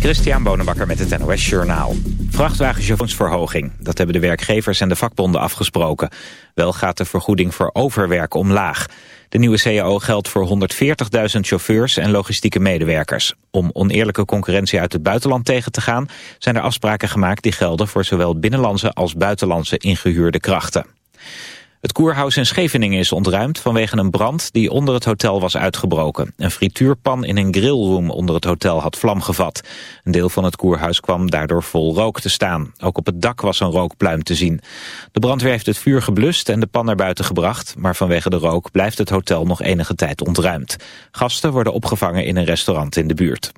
Christian Bonenbakker met het NOS Journaal. Vrachtwagenchauffeursverhoging. Dat hebben de werkgevers en de vakbonden afgesproken. Wel gaat de vergoeding voor overwerk omlaag. De nieuwe CAO geldt voor 140.000 chauffeurs en logistieke medewerkers. Om oneerlijke concurrentie uit het buitenland tegen te gaan... zijn er afspraken gemaakt die gelden voor zowel binnenlandse als buitenlandse ingehuurde krachten. Het koerhuis in Scheveningen is ontruimd vanwege een brand die onder het hotel was uitgebroken. Een frituurpan in een grillroom onder het hotel had vlam gevat. Een deel van het koerhuis kwam daardoor vol rook te staan. Ook op het dak was een rookpluim te zien. De brandweer heeft het vuur geblust en de pan naar buiten gebracht, maar vanwege de rook blijft het hotel nog enige tijd ontruimd. Gasten worden opgevangen in een restaurant in de buurt.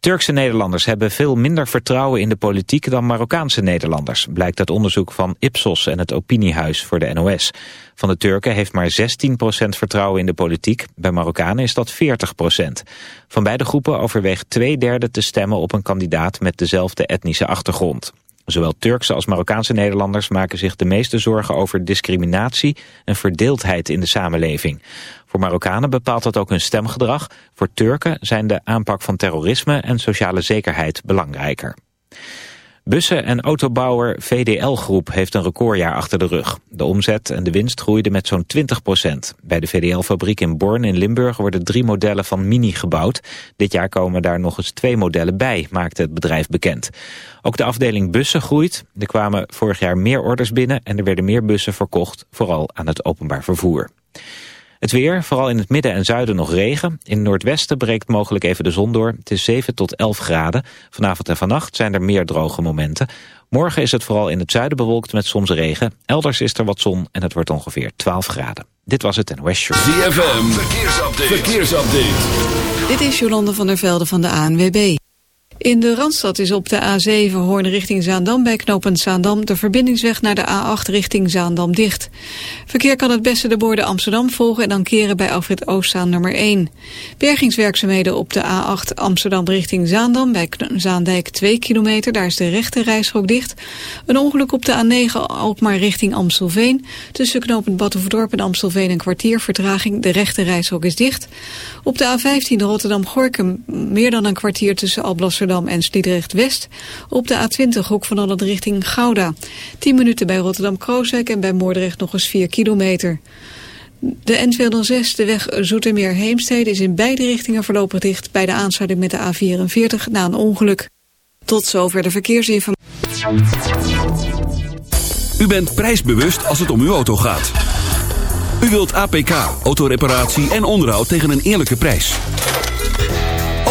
Turkse Nederlanders hebben veel minder vertrouwen in de politiek dan Marokkaanse Nederlanders, blijkt uit onderzoek van Ipsos en het Opiniehuis voor de NOS. Van de Turken heeft maar 16% vertrouwen in de politiek, bij Marokkanen is dat 40%. Van beide groepen overweegt twee derde te stemmen op een kandidaat met dezelfde etnische achtergrond. Zowel Turkse als Marokkaanse Nederlanders maken zich de meeste zorgen over discriminatie en verdeeldheid in de samenleving. Voor Marokkanen bepaalt dat ook hun stemgedrag. Voor Turken zijn de aanpak van terrorisme en sociale zekerheid belangrijker. Bussen- en autobouwer VDL Groep heeft een recordjaar achter de rug. De omzet en de winst groeiden met zo'n 20 procent. Bij de VDL-fabriek in Born in Limburg worden drie modellen van Mini gebouwd. Dit jaar komen daar nog eens twee modellen bij, maakte het bedrijf bekend. Ook de afdeling bussen groeit. Er kwamen vorig jaar meer orders binnen en er werden meer bussen verkocht, vooral aan het openbaar vervoer. Het weer, vooral in het midden en zuiden nog regen. In het noordwesten breekt mogelijk even de zon door. Het is 7 tot 11 graden. Vanavond en vannacht zijn er meer droge momenten. Morgen is het vooral in het zuiden bewolkt met soms regen. Elders is er wat zon en het wordt ongeveer 12 graden. Dit was het NOS Show. ZFM, verkeersupdate. verkeersupdate. Dit is Jolande van der Velde van de ANWB. In de Randstad is op de A7 Hoorn richting Zaandam bij knooppunt Zaandam de verbindingsweg naar de A8 richting Zaandam dicht. Verkeer kan het beste de borden Amsterdam volgen en dan keren bij Alfred Oostzaan nummer 1. Bergingswerkzaamheden op de A8 Amsterdam richting Zaandam bij Zaandijk 2 kilometer, daar is de rechte rijstrook dicht. Een ongeluk op de A9 Alkmaar richting Amstelveen. Tussen knooppunt Battenverdorp en Amstelveen een kwartier vertraging, de rechte rijstrook is dicht. Op de A15 Rotterdam-Gorkum meer dan een kwartier tussen Alblasserdam en Sliedrecht-West. Op de A20 hoek van Holland richting Gouda. 10 minuten bij Rotterdam-Krooswijk en bij Moordrecht nog eens 4 kilometer. De N206, de weg Zoetermeer-Heemstede, is in beide richtingen voorlopig dicht... bij de aansluiting met de A44 na een ongeluk. Tot zover de verkeersinformatie. U bent prijsbewust als het om uw auto gaat. U wilt APK, autoreparatie en onderhoud tegen een eerlijke prijs.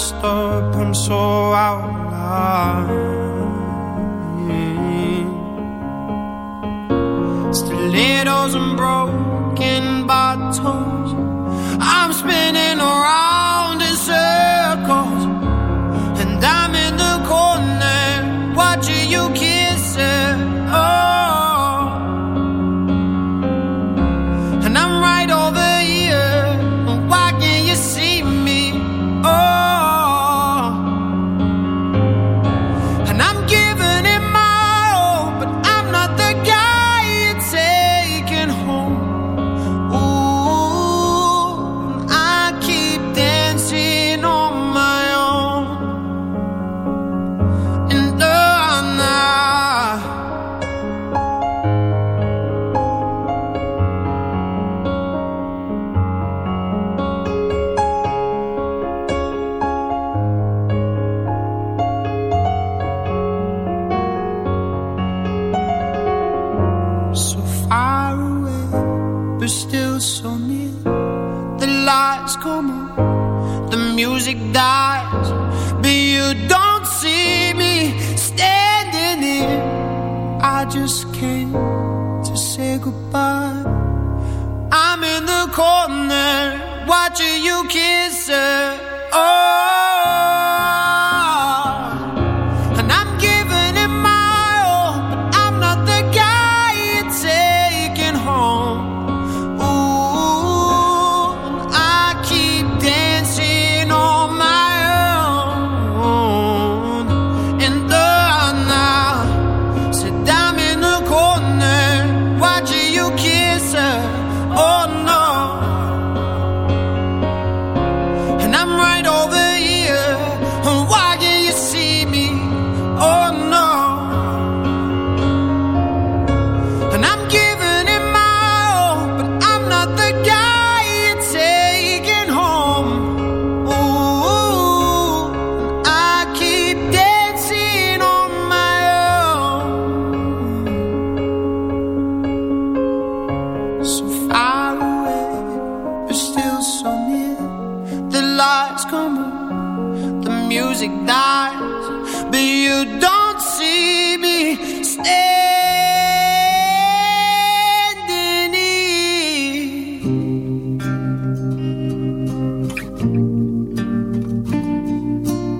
stop, I'm so out. music dies, but you don't see me standing here.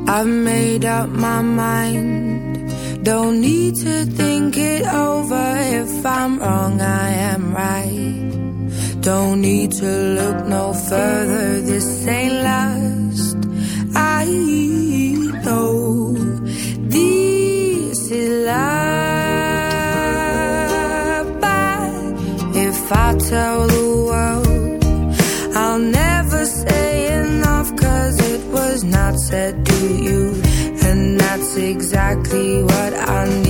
I've made up my mind, don't need to think it over. If I'm wrong, I am right. Don't need to look no further, this ain't love tell the world. I'll never say enough cause it was not said to you. And that's exactly what I need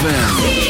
ZFM.